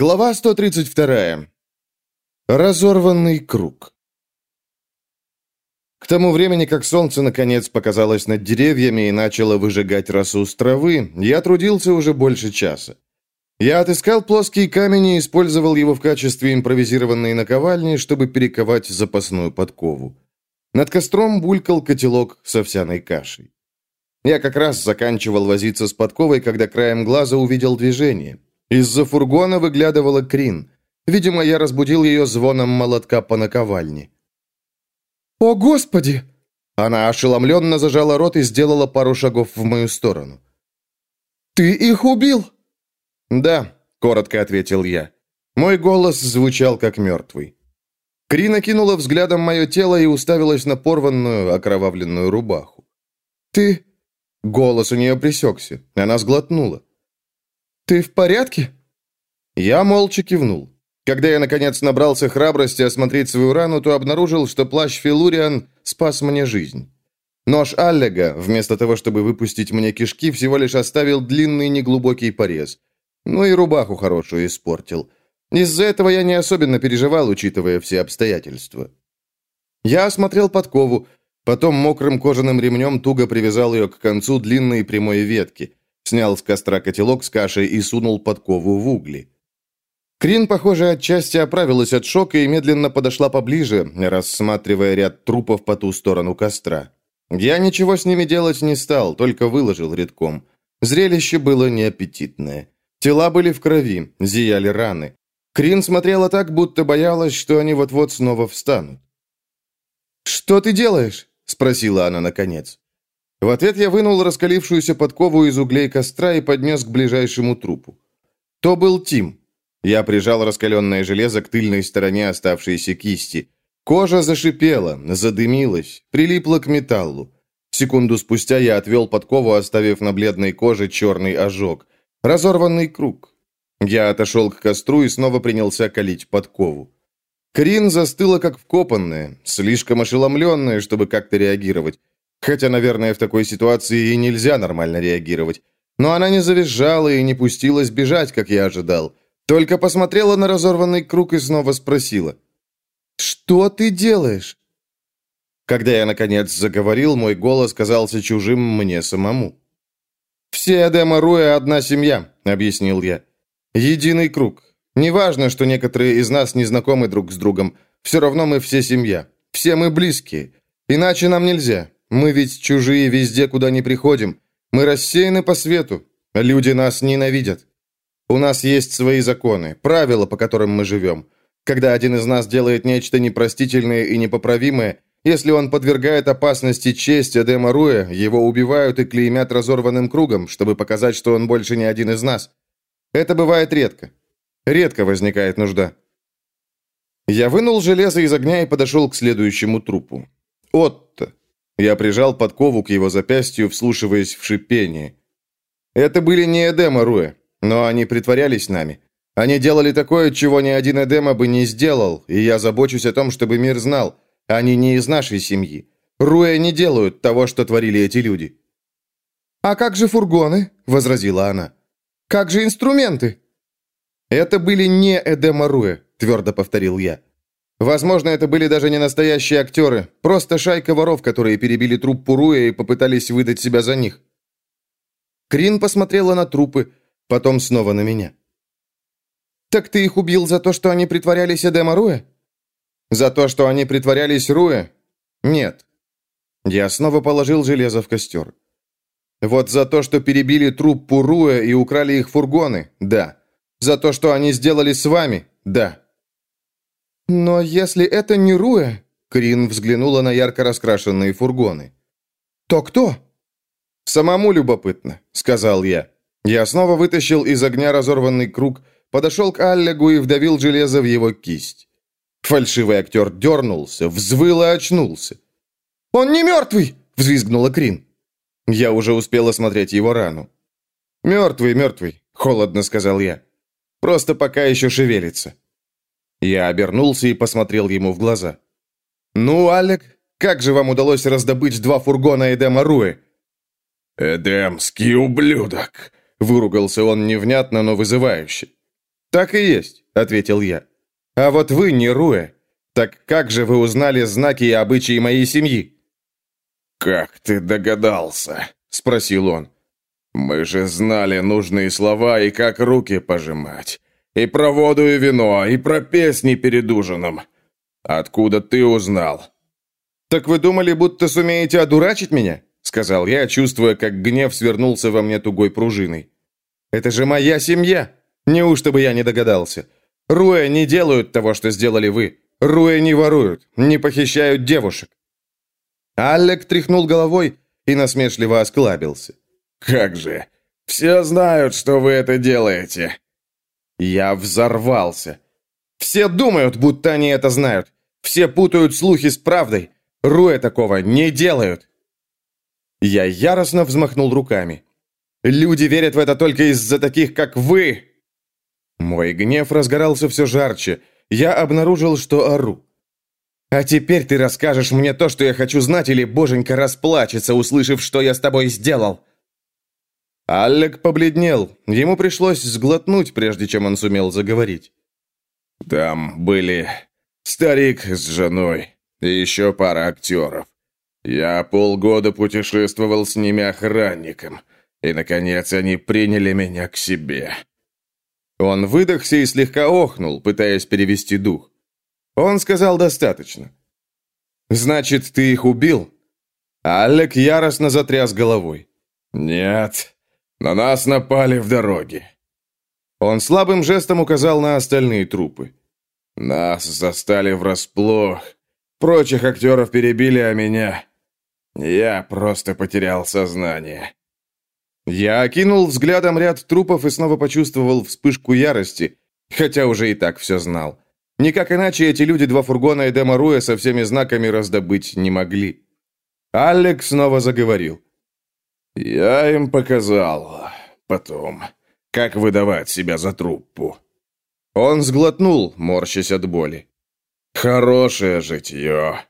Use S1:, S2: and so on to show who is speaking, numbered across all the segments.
S1: Глава 132. Разорванный круг. К тому времени, как солнце наконец показалось над деревьями и начало выжигать росу с травы, я трудился уже больше часа. Я отыскал плоский камень и использовал его в качестве импровизированной наковальни, чтобы перековать запасную подкову. Над костром булькал котелок с овсяной кашей. Я как раз заканчивал возиться с подковой, когда краем глаза увидел движение – из-за фургона выглядывала Крин. Видимо, я разбудил ее звоном молотка по наковальне.
S2: «О, Господи!»
S1: Она ошеломленно зажала рот и сделала пару шагов в мою сторону.
S2: «Ты их убил?»
S1: «Да», — коротко ответил я. Мой голос звучал как мертвый. Крина кинула взглядом мое тело и уставилась на порванную, окровавленную рубаху.
S2: «Ты...»
S1: Голос у нее присекся. Она сглотнула.
S2: «Ты в порядке?»
S1: Я молча кивнул. Когда я, наконец, набрался храбрости осмотреть свою рану, то обнаружил, что плащ Филуриан спас мне жизнь. Нож Аллега, вместо того, чтобы выпустить мне кишки, всего лишь оставил длинный неглубокий порез. Ну и рубаху хорошую испортил. Из-за этого я не особенно переживал, учитывая все обстоятельства. Я осмотрел подкову, потом мокрым кожаным ремнем туго привязал ее к концу длинной прямой ветки. Снял с костра котелок с кашей и сунул подкову в угли. Крин, похоже, отчасти оправилась от шока и медленно подошла поближе, рассматривая ряд трупов по ту сторону костра. Я ничего с ними делать не стал, только выложил редком. Зрелище было неаппетитное. Тела были в крови, зияли раны. Крин смотрела так, будто боялась, что они вот-вот снова встанут.
S2: «Что ты делаешь?» – спросила она наконец.
S1: В ответ я вынул раскалившуюся подкову из углей костра и поднес к ближайшему трупу. То был Тим. Я прижал раскаленное железо к тыльной стороне оставшейся кисти. Кожа зашипела, задымилась, прилипла к металлу. Секунду спустя я отвел подкову, оставив на бледной коже черный ожог. Разорванный круг. Я отошел к костру и снова принялся калить подкову. Крин застыла как вкопанная, слишком ошеломленная, чтобы как-то реагировать. Хотя, наверное, в такой ситуации и нельзя нормально реагировать. Но она не завизжала и не пустилась бежать, как я ожидал. Только посмотрела на разорванный круг и снова спросила.
S2: «Что ты делаешь?»
S1: Когда я, наконец, заговорил, мой голос казался чужим мне самому. «Все Эдема Руэ одна семья», — объяснил я. «Единый круг. Неважно, что некоторые из нас не знакомы друг с другом. Все равно мы все семья. Все мы близкие. Иначе нам нельзя. Мы ведь чужие везде, куда не приходим. Мы рассеяны по свету. Люди нас ненавидят. У нас есть свои законы, правила, по которым мы живем. Когда один из нас делает нечто непростительное и непоправимое, если он подвергает опасности честь Эдема Руэ, его убивают и клеймят разорванным кругом, чтобы показать, что он больше не один из нас. Это бывает редко. Редко возникает нужда. Я вынул железо из огня и подошел к следующему трупу. Отто. Я прижал подкову к его запястью, вслушиваясь в шипение. Это были не Эдема Руэ, но они притворялись нами. Они делали такое, чего ни один Эдема бы не сделал, и я забочусь о том, чтобы мир знал. Они не из нашей семьи. Руэ не делают того, что творили эти люди.
S2: «А как же фургоны?» – возразила она. «Как же инструменты?»
S1: «Это были не Эдема Руэ», – твердо повторил я. Возможно, это были даже не настоящие актеры, просто шайка воров, которые перебили труп Пуруя и попытались выдать себя за них. Крин посмотрела на трупы, потом снова на меня.
S2: «Так ты их убил за то, что они притворялись Эдема Руэ?»
S1: «За то, что они притворялись Руэ? Нет». Я снова положил железо в костер. «Вот за то, что перебили труп Пуруя и украли их фургоны? Да. За то, что они сделали с вами? Да».
S2: «Но если это не Руэ...»
S1: Крин взглянула на ярко раскрашенные фургоны.
S2: «То кто?»
S1: «Самому любопытно», — сказал я. Я снова вытащил из огня разорванный круг, подошел к Аллегу и вдавил железо в его кисть. Фальшивый актер дернулся, взвыл и очнулся.
S2: «Он не мертвый!» — взвизгнула Крин.
S1: Я уже успел осмотреть его рану. «Мертвый, мертвый», — холодно сказал я. «Просто пока еще шевелится». Я обернулся и посмотрел ему в глаза. «Ну, Алек, как же вам удалось раздобыть два фургона Эдема Руэ?»
S3: «Эдемский ублюдок!»
S1: Выругался он невнятно, но вызывающе. «Так и есть», — ответил я. «А вот вы не Руэ. Так как же вы узнали знаки и обычаи моей семьи?»
S3: «Как ты догадался?» — спросил он. «Мы же знали нужные слова и как руки пожимать. И про воду и вино, и про песни перед ужином. Откуда ты узнал?»
S1: «Так вы думали, будто сумеете одурачить меня?» — сказал я, чувствуя, как гнев свернулся во мне тугой пружиной. «Это же моя семья! Неужто бы я не догадался? Руэ не делают того, что сделали вы. Руэ не воруют, не похищают девушек. Аллек тряхнул головой и насмешливо осклабился.
S3: «Как же! Все знают, что вы это делаете!»
S1: Я взорвался. «Все думают, будто они это знают. Все путают слухи с правдой. Руэ такого не делают!» Я яростно взмахнул руками. «Люди верят в это только из-за таких, как вы!» Мой гнев разгорался все жарче. Я обнаружил, что ору. «А теперь ты расскажешь мне то, что я хочу знать, или боженька расплачется, услышав, что я с тобой сделал!» Аллек побледнел. Ему пришлось сглотнуть, прежде чем он сумел заговорить.
S3: «Там были старик с женой и еще пара актеров. Я полгода путешествовал с ними охранником, и, наконец, они приняли меня к себе».
S1: Он выдохся и слегка охнул, пытаясь перевести дух. Он сказал достаточно. «Значит, ты их убил?» Алек яростно затряс головой.
S3: «Нет, на нас напали в дороге».
S1: Он слабым жестом указал на остальные трупы.
S3: «Нас застали врасплох. Прочих актеров перебили, а меня... Я просто потерял сознание».
S1: Я окинул взглядом ряд трупов и снова почувствовал вспышку ярости, хотя уже и так все знал. Никак иначе эти люди два фургона Эдема Руя со всеми знаками раздобыть не могли. Алекс снова заговорил.
S3: «Я им показал. Потом. Как выдавать себя за труппу».
S1: Он сглотнул, морщась от боли.
S3: «Хорошее житье».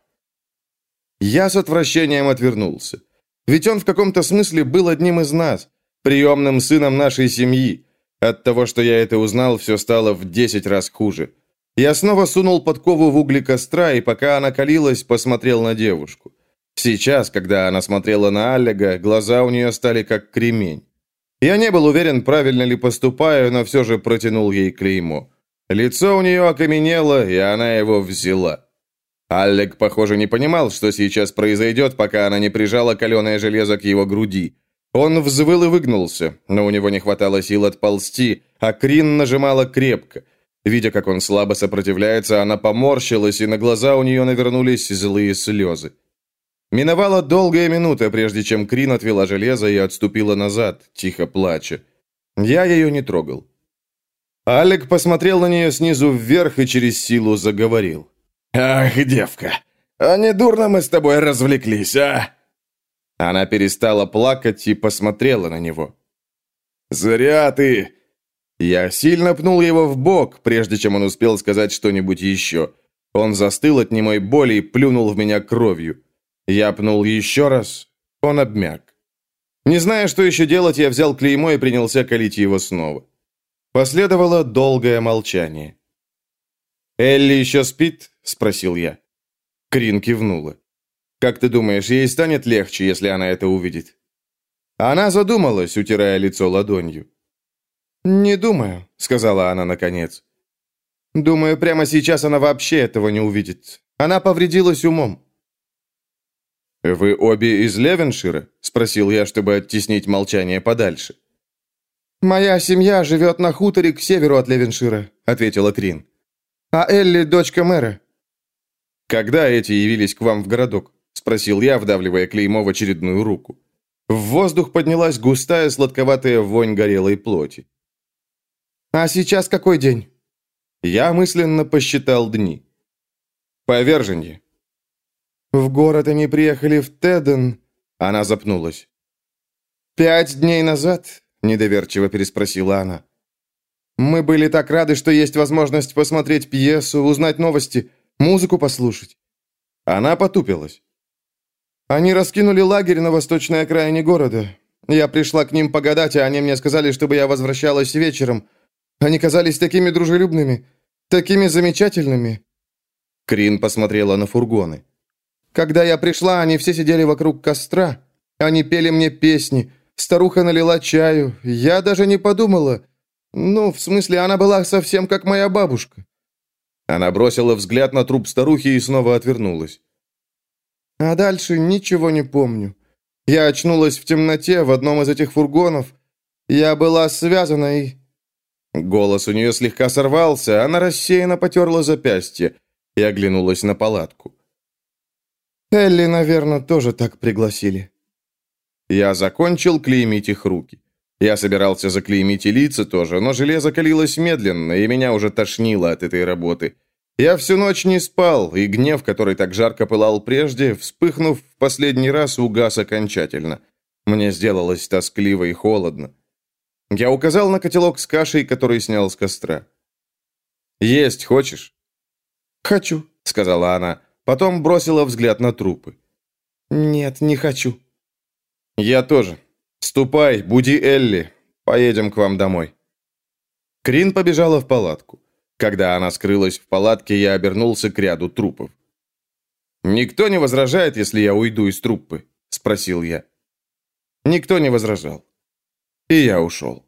S1: Я с отвращением отвернулся. Ведь он в каком-то смысле был одним из нас, приемным сыном нашей семьи. От того, что я это узнал, все стало в десять раз хуже. Я снова сунул подкову в угли костра, и пока она калилась, посмотрел на девушку. Сейчас, когда она смотрела на Аллега, глаза у нее стали как кремень. Я не был уверен, правильно ли поступаю, но все же протянул ей клеймо. Лицо у нее окаменело, и она его взяла. Аллег, похоже, не понимал, что сейчас произойдет, пока она не прижала каленое железо к его груди. Он взвыл и выгнулся, но у него не хватало сил отползти, а Крин нажимала крепко – Видя, как он слабо сопротивляется, она поморщилась, и на глаза у нее навернулись злые слезы. Миновала долгая минута, прежде чем Крин отвела железо и отступила назад, тихо плача. Я ее не трогал. Алек посмотрел на нее снизу вверх и через силу заговорил.
S3: «Ах, девка, а не дурно мы с тобой развлеклись, а?»
S1: Она перестала плакать и посмотрела на него.
S3: «Зря ты
S1: я сильно пнул его в бок, прежде чем он успел сказать что-нибудь еще. Он застыл от немой боли и плюнул в меня кровью. Я пнул еще раз. Он обмяк. Не зная, что еще делать, я взял клеймо и принялся калить его снова. Последовало долгое молчание. «Элли еще спит?» – спросил я. Крин кивнула. «Как ты думаешь, ей станет легче, если она это увидит?» Она задумалась, утирая лицо ладонью. «Не думаю», — сказала она наконец. «Думаю, прямо сейчас она вообще этого не увидит. Она повредилась умом». «Вы обе из Левеншира?» — спросил я, чтобы оттеснить молчание подальше. «Моя семья живет на хуторе к северу от Левеншира», — ответила Крин. «А Элли — дочка мэра». «Когда эти явились к вам в городок?» — спросил я, вдавливая клеймо в очередную руку. В воздух поднялась густая сладковатая вонь горелой плоти. «А сейчас какой день?» Я мысленно посчитал дни. «Поверженье». «В город они приехали в Теден...» Она запнулась. «Пять дней назад?» – недоверчиво переспросила она. «Мы были так рады, что есть возможность посмотреть пьесу, узнать новости, музыку послушать». Она потупилась. «Они раскинули лагерь на восточной окраине города. Я пришла к ним погадать, а они мне сказали, чтобы я возвращалась вечером.
S2: Они казались такими дружелюбными, такими замечательными».
S1: Крин посмотрела на фургоны.
S2: «Когда я пришла, они все сидели вокруг костра. Они пели мне песни. Старуха налила чаю. Я даже не подумала. Ну, в смысле, она была совсем как моя бабушка».
S1: Она бросила взгляд на труп старухи и снова отвернулась.
S2: «А дальше ничего не помню. Я очнулась в темноте в одном из этих фургонов. Я была связана и...»
S1: Голос у нее слегка сорвался, она рассеянно потерла запястье и оглянулась на палатку.
S2: «Элли, наверное, тоже так пригласили».
S1: Я закончил клеймить их руки. Я собирался заклеймить и лица тоже, но железо калилось медленно, и меня уже тошнило от этой работы. Я всю ночь не спал, и гнев, который так жарко пылал прежде, вспыхнув в последний раз, угас окончательно. Мне сделалось тоскливо и холодно. Я указал на котелок с кашей, который снял с костра. «Есть хочешь?»
S2: «Хочу», —
S1: сказала она. Потом бросила взгляд на трупы.
S2: «Нет, не хочу».
S1: «Я тоже. Ступай, буди Элли. Поедем к вам домой». Крин побежала в палатку. Когда она скрылась в палатке, я обернулся к ряду трупов. «Никто не возражает, если я уйду из труппы?» – спросил я. Никто не возражал. И я ушел.